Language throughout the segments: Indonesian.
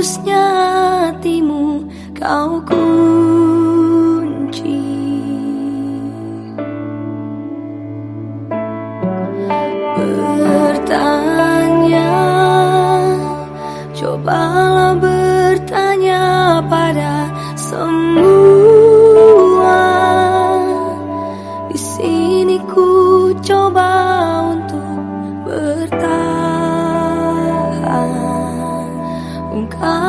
Tulusnya hatimu kau kunci. Bertanya Cobalah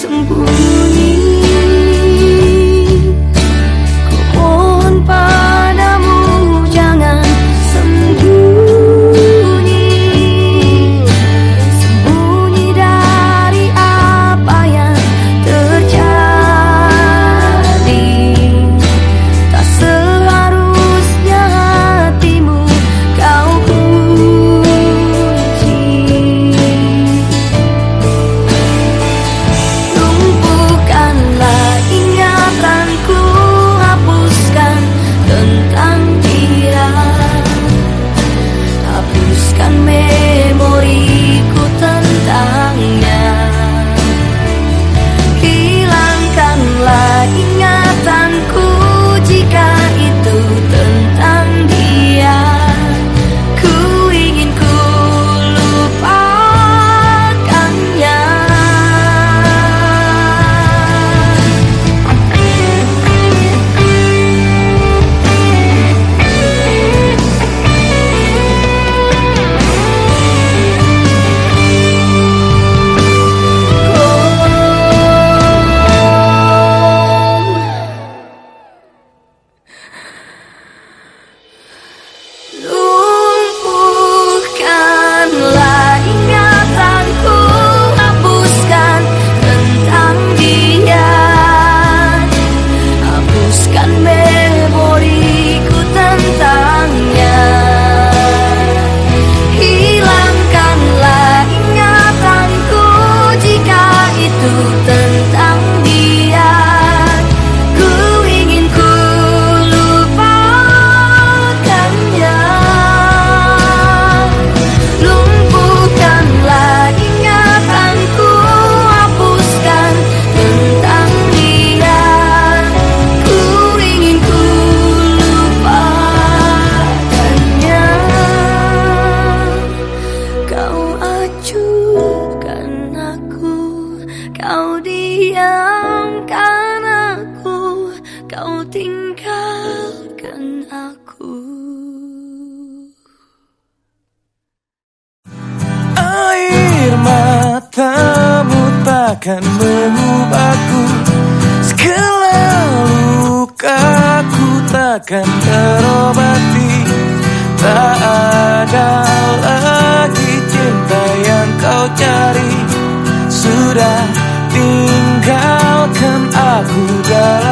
总不 tu tan aku. Air matamu takkan mengubahku. Segala lukaku takkan terobati. Tak ada lagi cinta yang kau cari. Sudah tinggalkan aku dalam